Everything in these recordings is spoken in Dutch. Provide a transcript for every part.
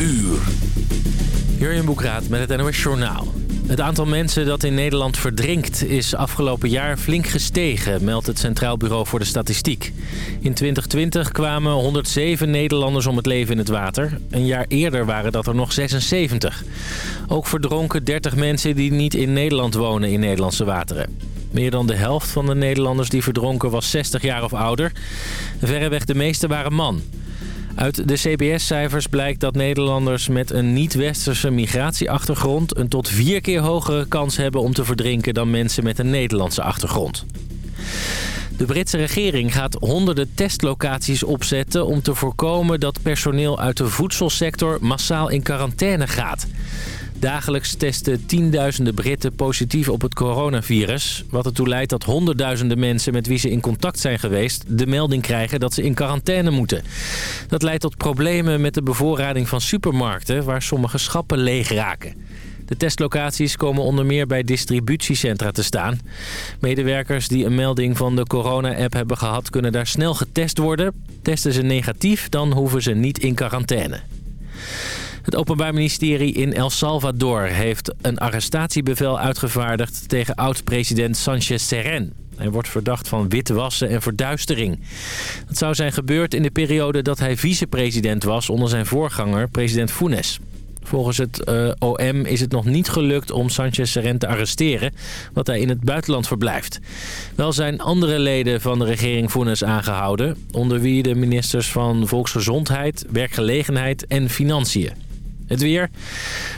uur. Jurjen Boekraat met het NOS Journaal. Het aantal mensen dat in Nederland verdrinkt is afgelopen jaar flink gestegen, meldt het Centraal Bureau voor de Statistiek. In 2020 kwamen 107 Nederlanders om het leven in het water. Een jaar eerder waren dat er nog 76. Ook verdronken 30 mensen die niet in Nederland wonen in Nederlandse wateren. Meer dan de helft van de Nederlanders die verdronken was 60 jaar of ouder. Verreweg de meeste waren man. Uit de CBS-cijfers blijkt dat Nederlanders met een niet-westerse migratieachtergrond... een tot vier keer hogere kans hebben om te verdrinken dan mensen met een Nederlandse achtergrond. De Britse regering gaat honderden testlocaties opzetten om te voorkomen dat personeel uit de voedselsector massaal in quarantaine gaat. Dagelijks testen tienduizenden Britten positief op het coronavirus. Wat ertoe leidt dat honderdduizenden mensen met wie ze in contact zijn geweest... de melding krijgen dat ze in quarantaine moeten. Dat leidt tot problemen met de bevoorrading van supermarkten... waar sommige schappen leeg raken. De testlocaties komen onder meer bij distributiecentra te staan. Medewerkers die een melding van de corona-app hebben gehad... kunnen daar snel getest worden. Testen ze negatief, dan hoeven ze niet in quarantaine. Het Openbaar Ministerie in El Salvador heeft een arrestatiebevel uitgevaardigd tegen oud-president Sanchez Seren. Hij wordt verdacht van witwassen en verduistering. Dat zou zijn gebeurd in de periode dat hij vicepresident was onder zijn voorganger, president Funes. Volgens het uh, OM is het nog niet gelukt om Sanchez Seren te arresteren... wat hij in het buitenland verblijft. Wel zijn andere leden van de regering Funes aangehouden... onder wie de ministers van Volksgezondheid, Werkgelegenheid en Financiën. Het weer.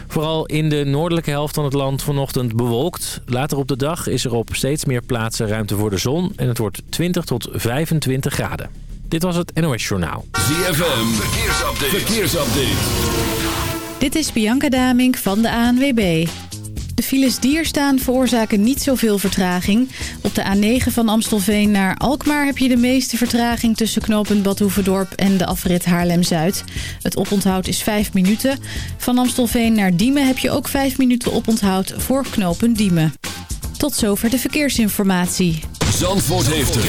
Vooral in de noordelijke helft van het land vanochtend bewolkt. Later op de dag is er op steeds meer plaatsen ruimte voor de zon. En het wordt 20 tot 25 graden. Dit was het NOS Journaal. ZFM. Verkeersupdate. Verkeersupdate. Dit is Bianca Damink van de ANWB. De files die er staan veroorzaken niet zoveel vertraging. Op de A9 van Amstelveen naar Alkmaar heb je de meeste vertraging... tussen knooppunt Badhoevedorp en de afrit Haarlem-Zuid. Het oponthoud is 5 minuten. Van Amstelveen naar Diemen heb je ook 5 minuten oponthoud voor knooppunt Diemen. Tot zover de verkeersinformatie. Zandvoort heeft het.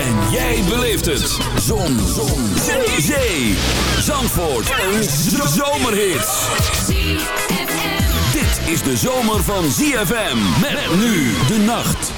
En jij beleeft het. Zon. Zon. Zee. Zandvoort. Een zomerhit is de zomer van ZFM. Met nu de nacht.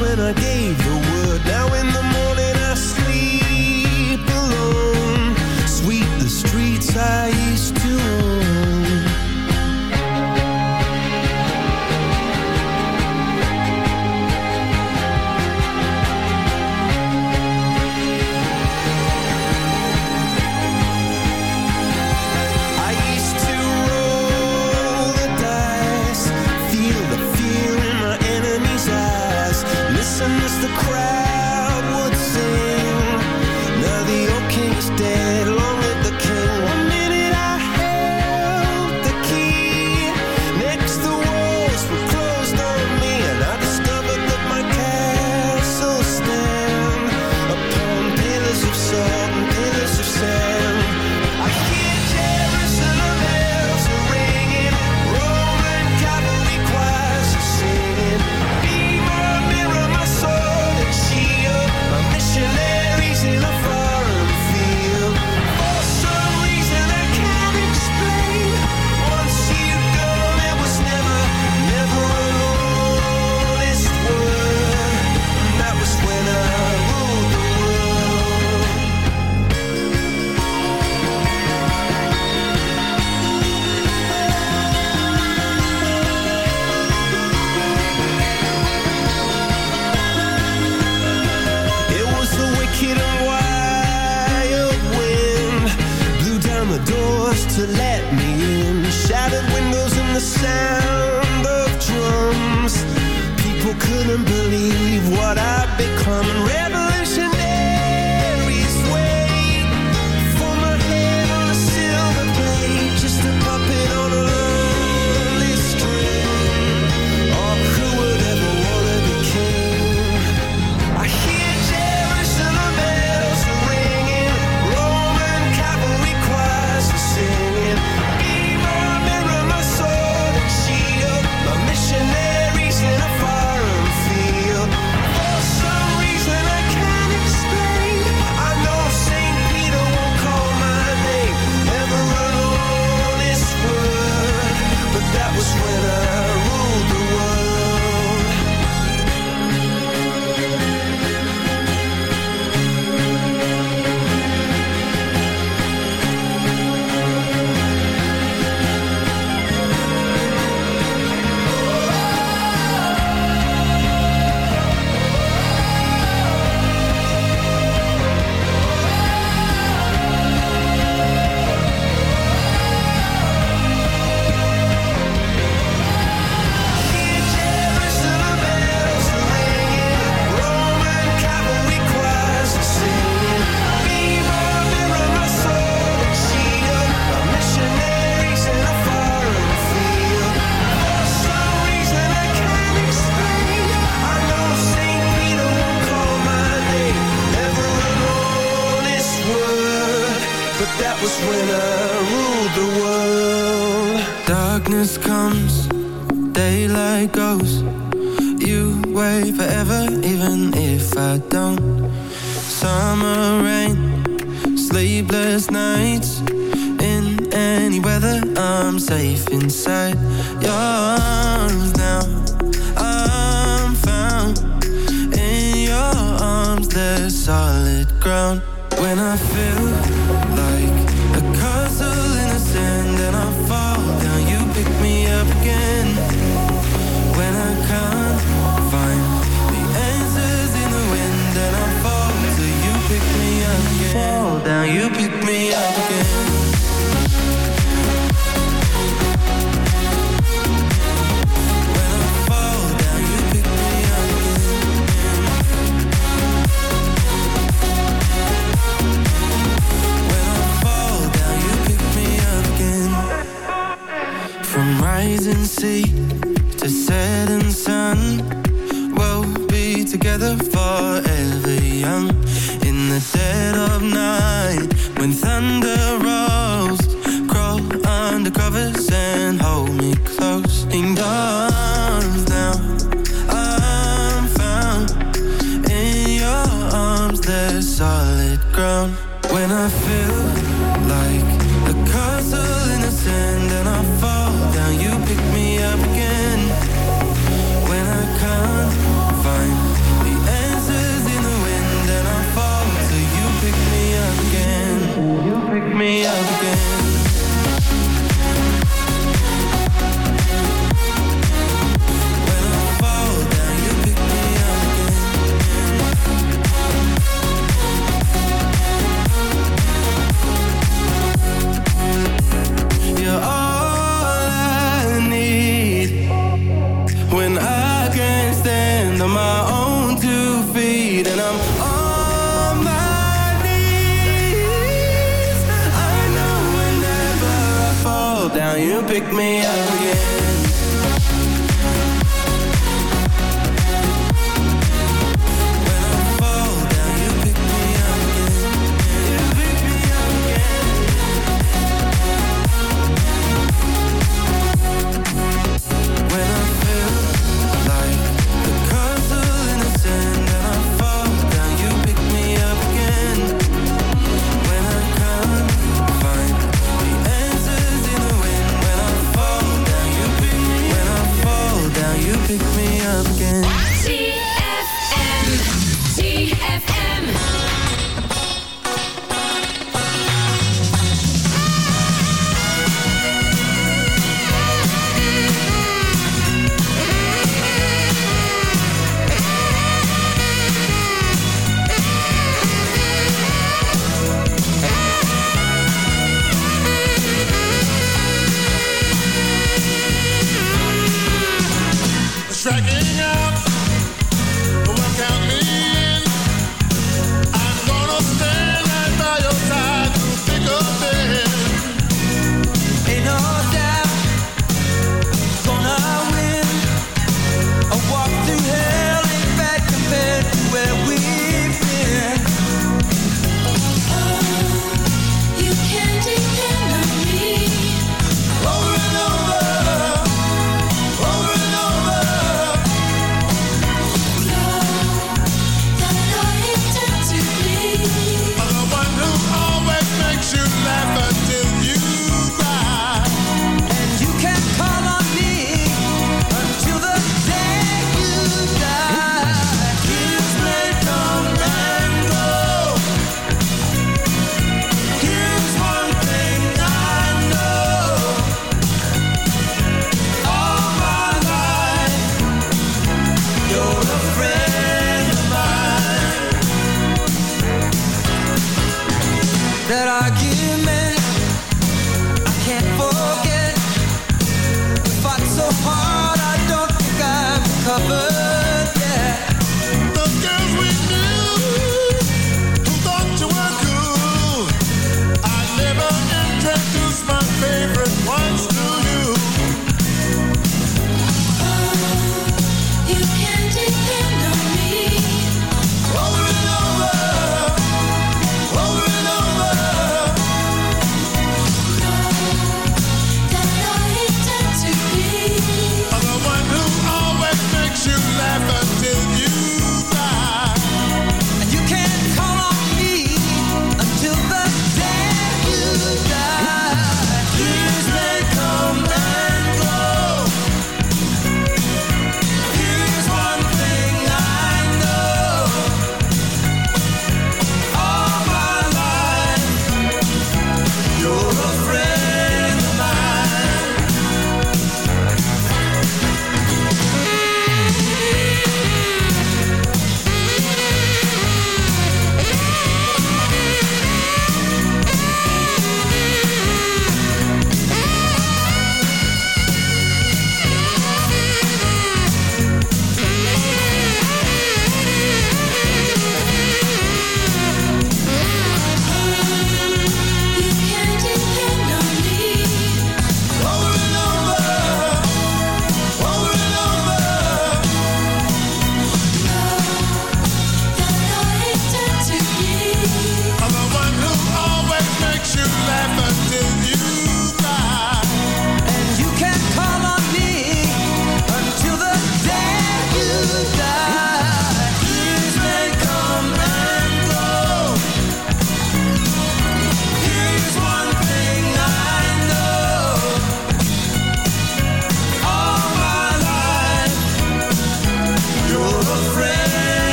when I gave the word. Now in the morning I sleep alone. Sweep the streets I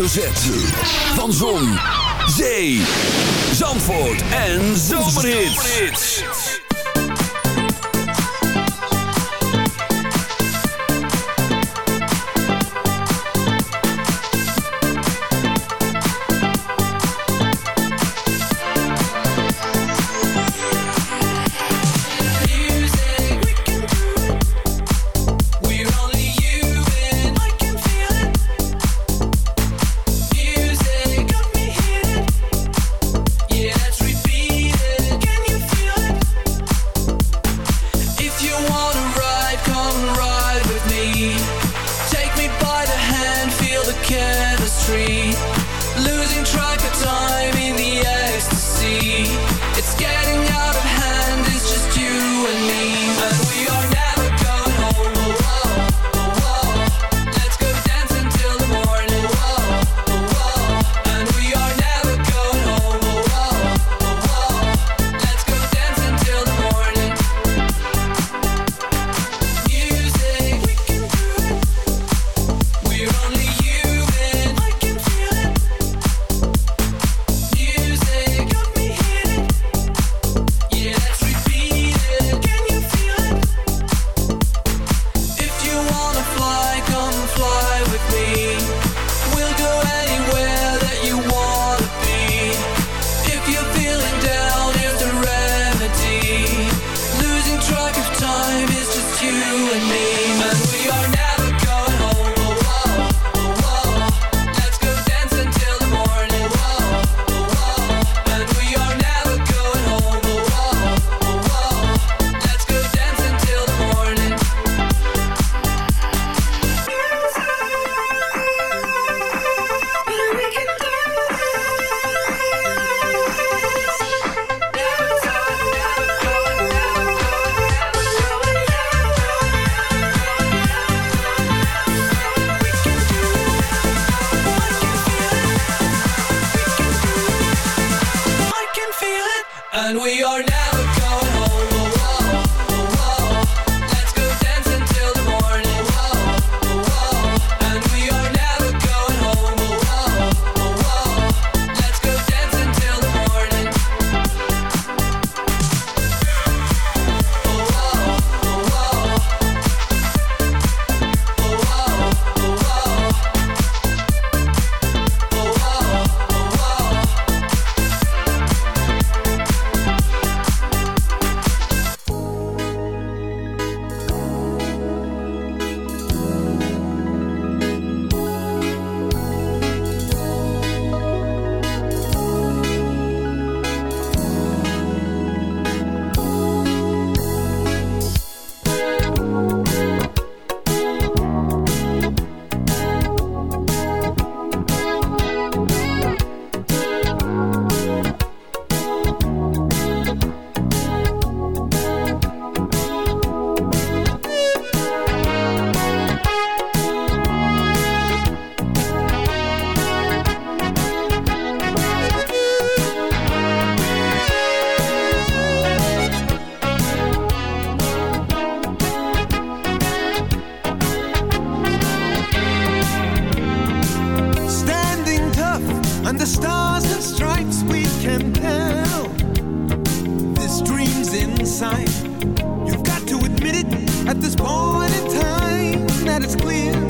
hoofdletter Z. and it's clear.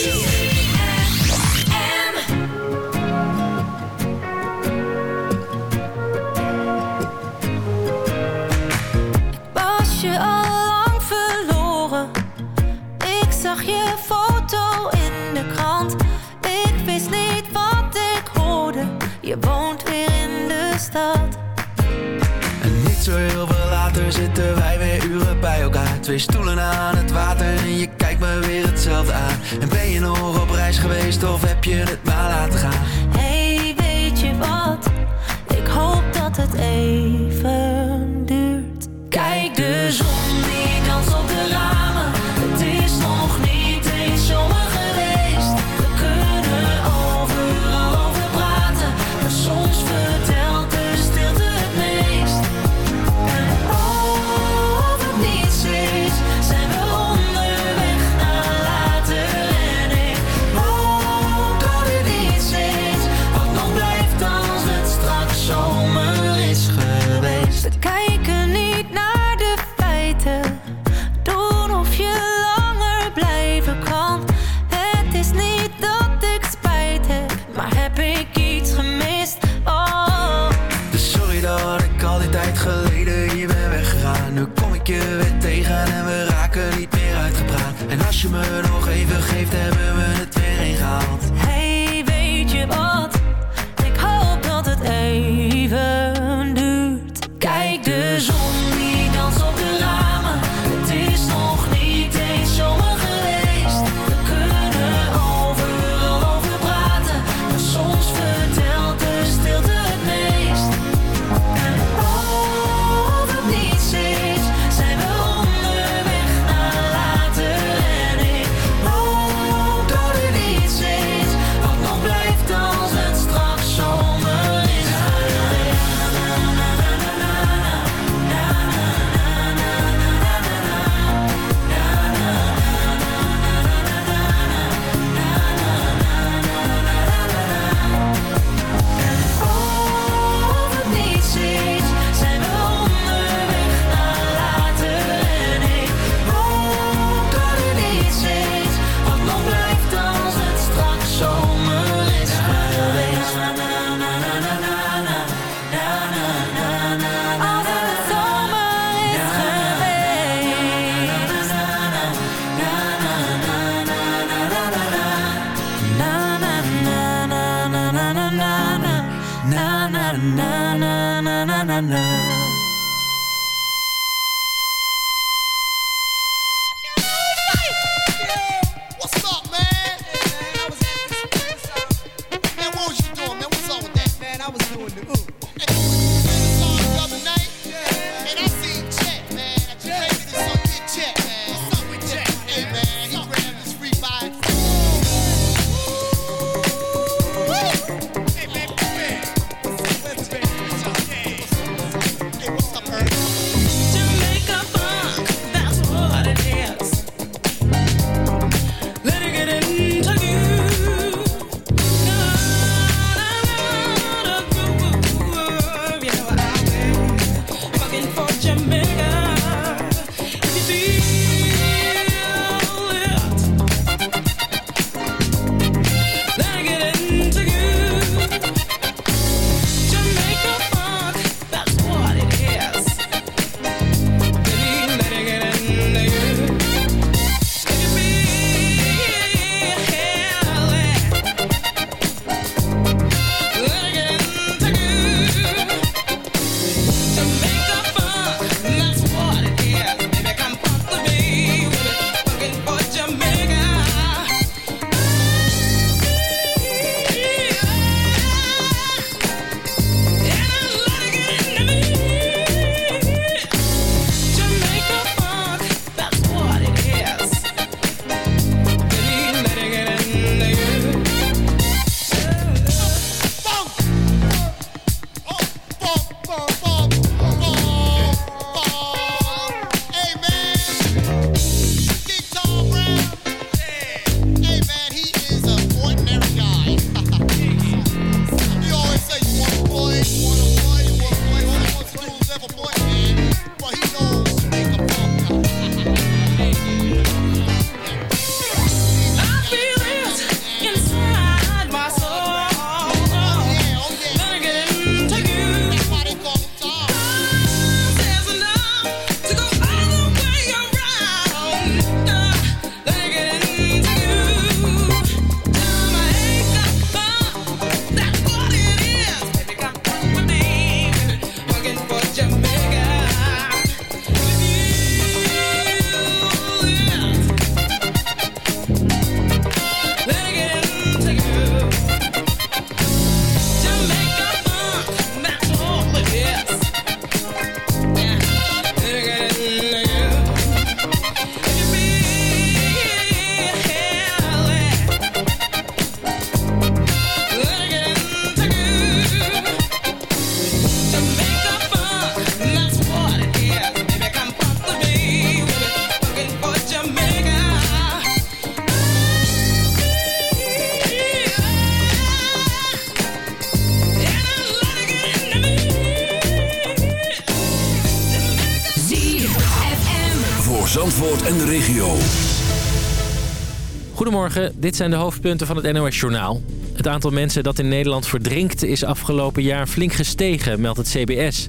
Goedemorgen, dit zijn de hoofdpunten van het NOS-journaal. Het aantal mensen dat in Nederland verdrinkt is afgelopen jaar flink gestegen, meldt het CBS.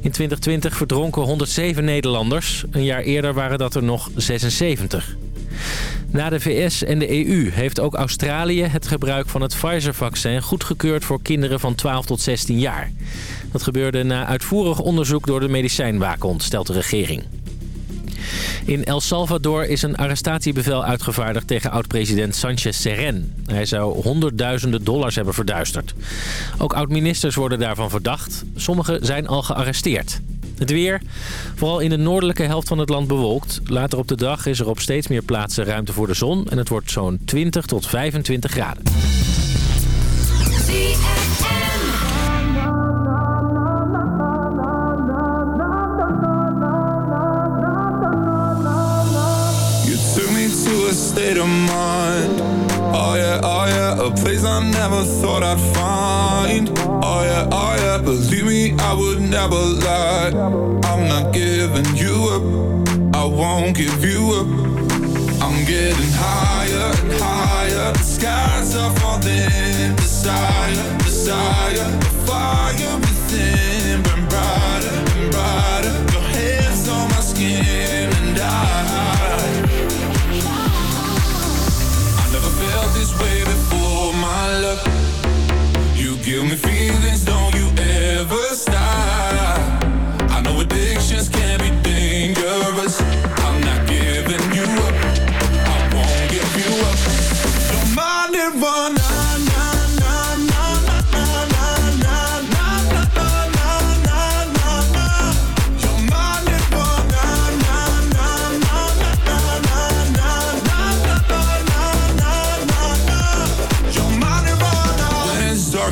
In 2020 verdronken 107 Nederlanders. Een jaar eerder waren dat er nog 76. Na de VS en de EU heeft ook Australië het gebruik van het Pfizer-vaccin goedgekeurd voor kinderen van 12 tot 16 jaar. Dat gebeurde na uitvoerig onderzoek door de medicijnwaakhond, stelt de regering. In El Salvador is een arrestatiebevel uitgevaardigd tegen oud-president Sanchez Seren. Hij zou honderdduizenden dollars hebben verduisterd. Ook oud-ministers worden daarvan verdacht. Sommigen zijn al gearresteerd. Het weer, vooral in de noordelijke helft van het land bewolkt. Later op de dag is er op steeds meer plaatsen ruimte voor de zon... en het wordt zo'n 20 tot 25 graden. State of mind. Oh yeah, oh yeah, a place I never thought I'd find. Oh yeah, oh yeah, believe me, I would never lie. I'm not giving you up, I won't give you up. I'm getting higher and higher. The skies are falling. Desire, desire, the fire within burn brighter and brighter. Your hands on my skin and I.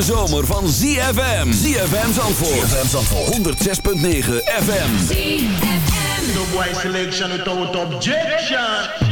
Hete zomer van ZFM. ZFM Zandvoort. ZFM Zandvoort. 106.9 FM. The boy selection without objection.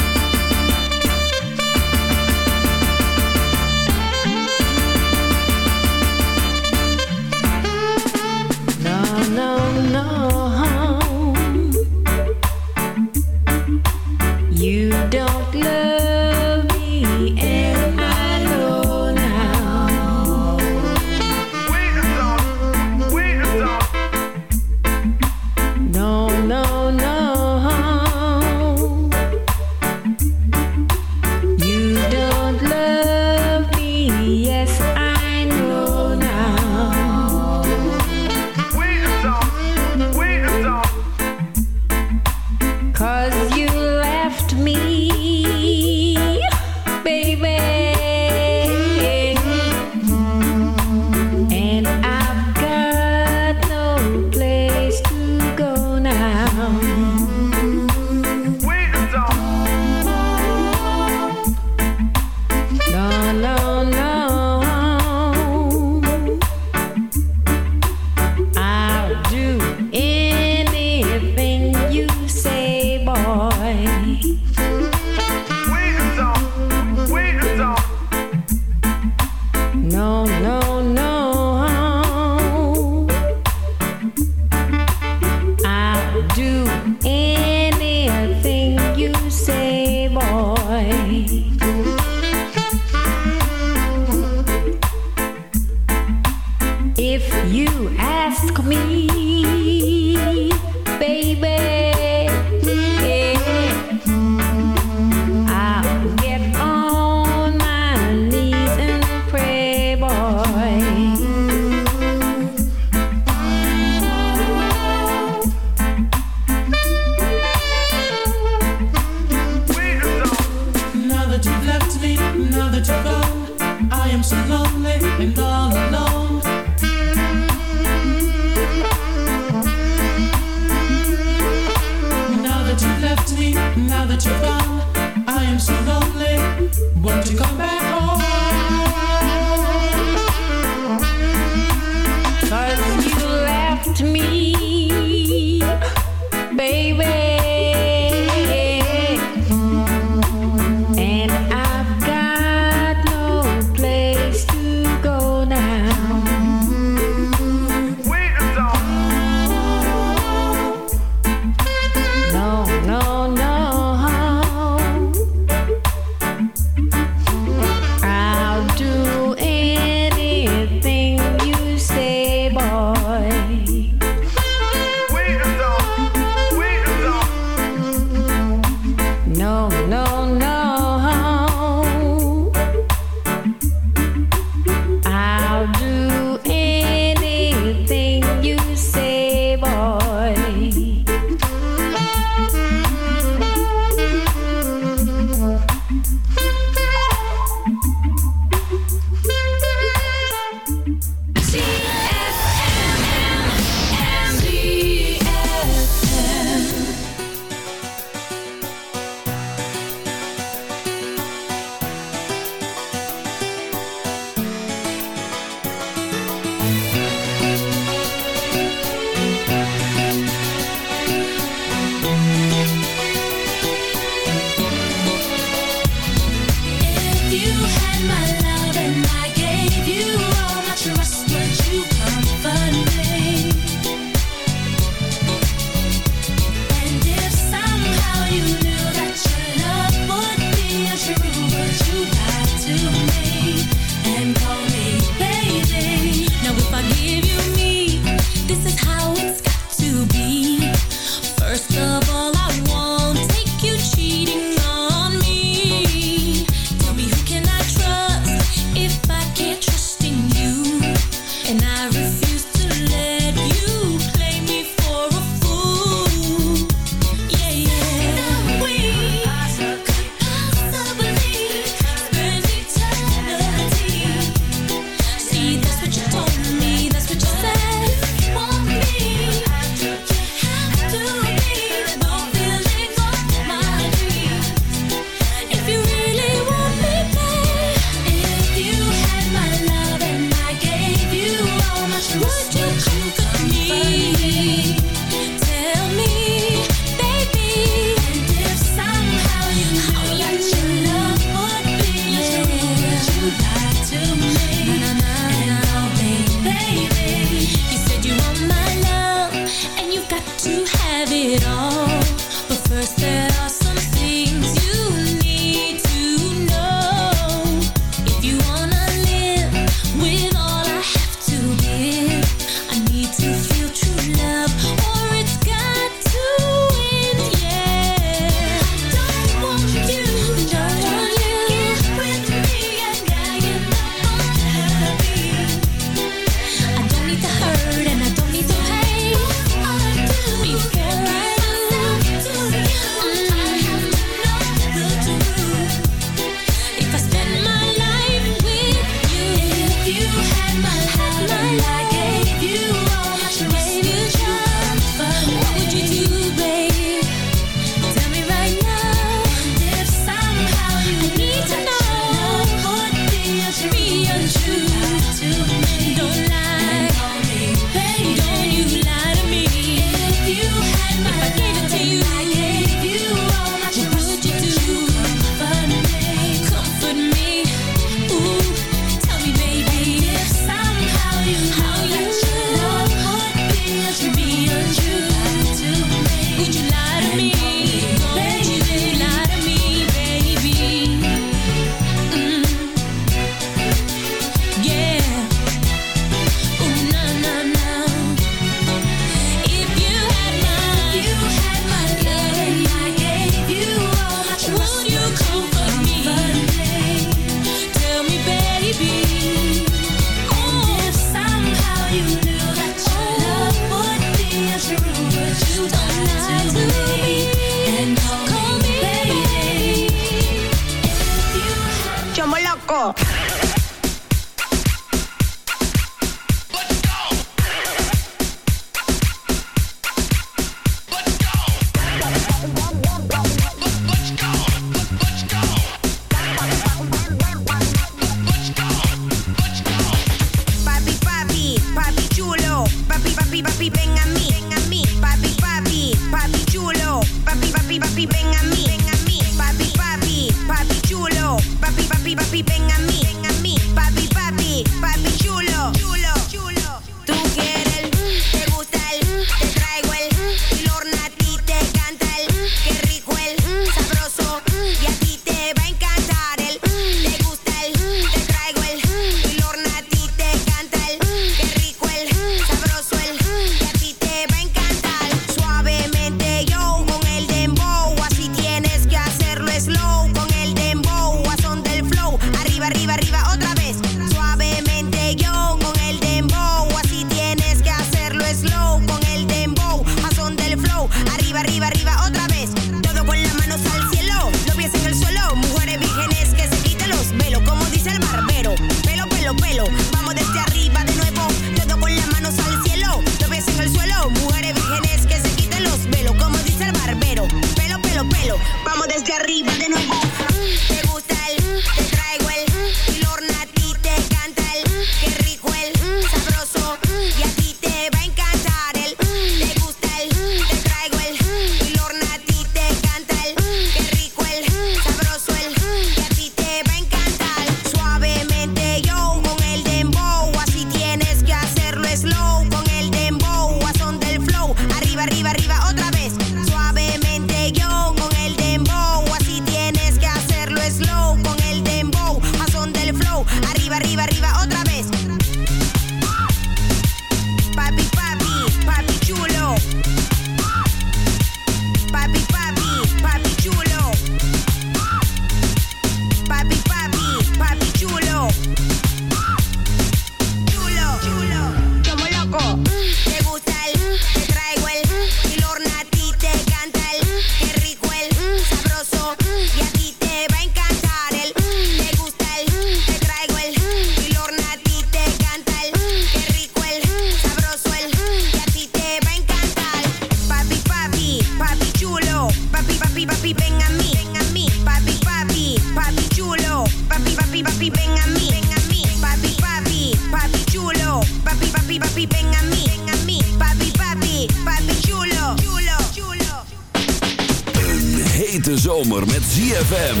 Zomer met ZFM.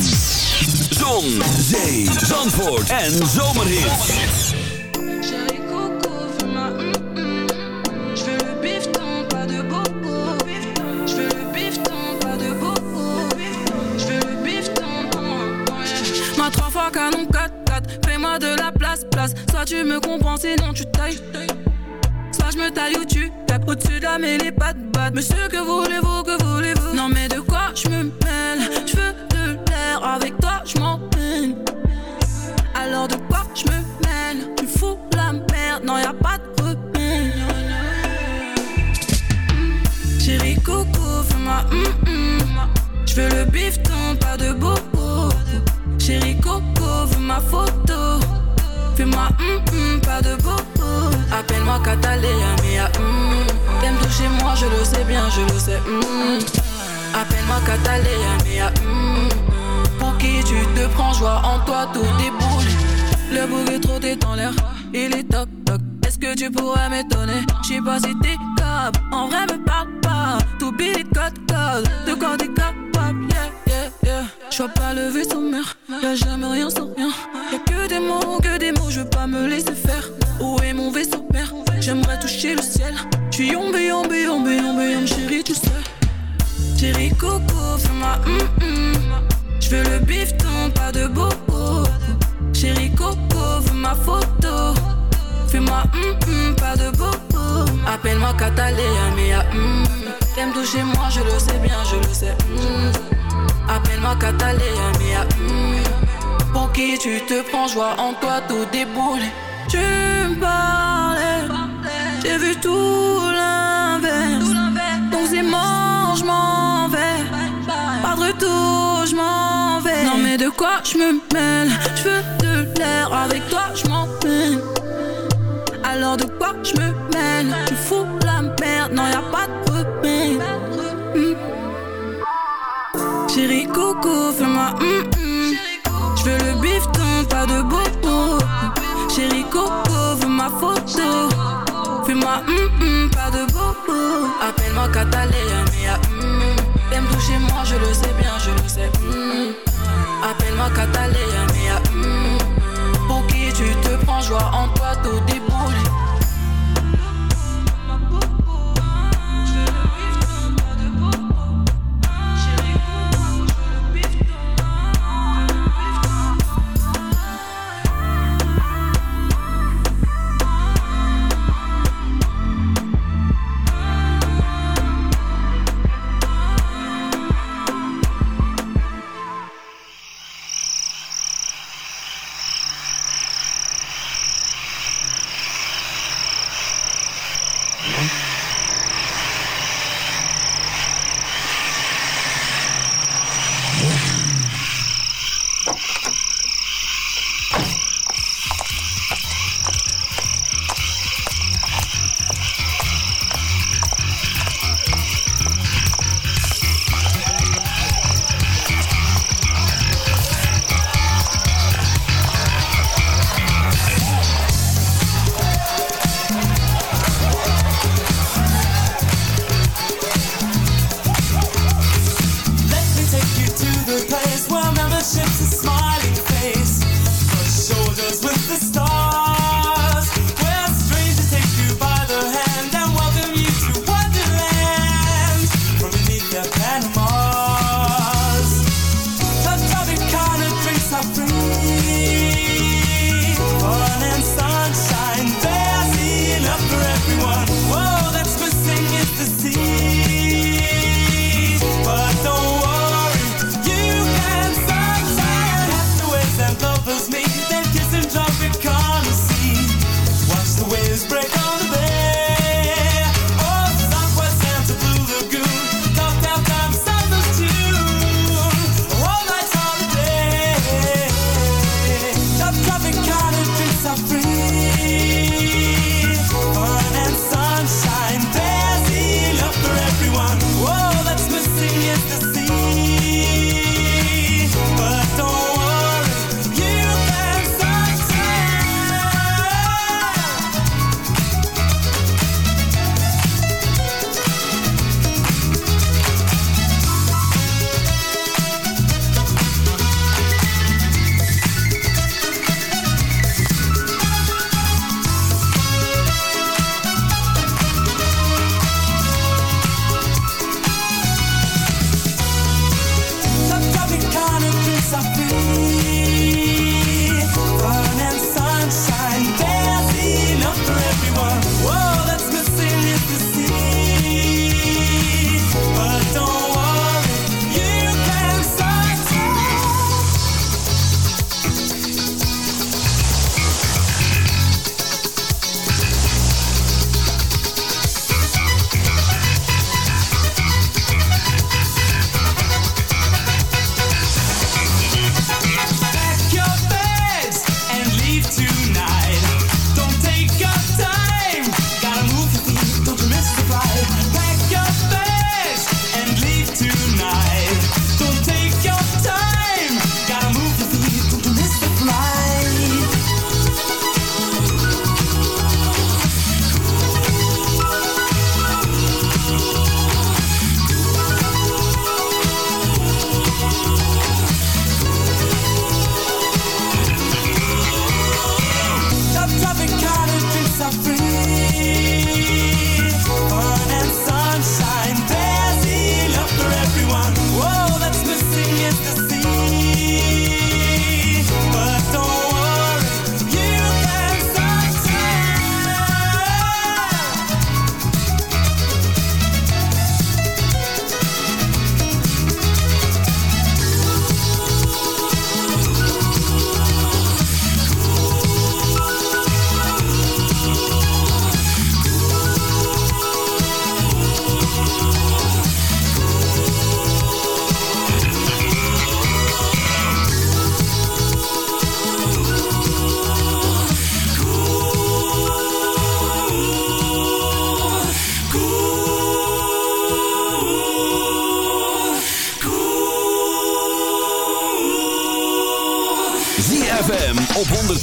Zon, zee, zandvoort en hum, ouais. Ma trois fois canon 4-4, fais-moi de la place, place. Soit tu me comprends, sinon tu tailles. Soit je me taille ou tu tapes au-dessus de la mêlée, pas de. Monsieur, que voulez-vous, que voulez-vous Non, mais de quoi je me mêle hum hum. Je veux le bifton, pas de bobo. Chérie Coco, veux ma photo. Fais-moi pas de bobo. Appelle-moi Catalina, mia hum. T'aimes toucher moi, je le sais bien, je le sais. hum. Appelle-moi Catalina, mia hum. Pour qui tu te prends, joie en toi, tout déboule. Le bouc est trop dans l'air, il est toc toc. Est-ce que tu pourrais m'étonner? J'sais pas si t'es capable, en vrai me parle pas. Billet code code, de quoi t'es capable, yeah yeah yeah. J'vois pas le vaisseau mère, y'a jamais rien sans rien. Y'a que des mots, que des mots, je veux pas me laisser faire. Où est mon vaisseau père? J'aimerais toucher le ciel. J'suis yombe, yombe, yombe, yombe, yombe, chérie, tu sais. Chérie Coco, fais-moi hum hum. J'veux le bifton, pas de bobo. Chérie Coco, veux ma photo. Fais-moi hum hum, pas de bobo. Appelle-moi Catalina, mia hum. T'aimes toucher moi, je le sais bien, je le sais. hum. Appelle-moi Catalina, mia hum. Pour qui tu te prends, joie en toi, tout déboule. Tu me parlais, j'ai vu tout l'inverse. Donc c'est mort, je m'en vais. Pas de retour, je m'en vais. Non mais de quoi je me mêle? Je veux de l'air avec toi, je m'en peine. Alors de quoi je me mêle? Tu fous la merde, non y a pas de Chérie Coco, fais-moi hum hum. Je veux le bifton, pas de bobo. Chérie Coco, veux ma photo. Fais-moi hum hum, pas de bobo. Appelle-moi Catalina, mia hum. T'aimes toucher moi, je le sais bien, je le sais. Appelle-moi Catalina, mia hum. Pour qui tu te prends, joie en toi, tout déboule.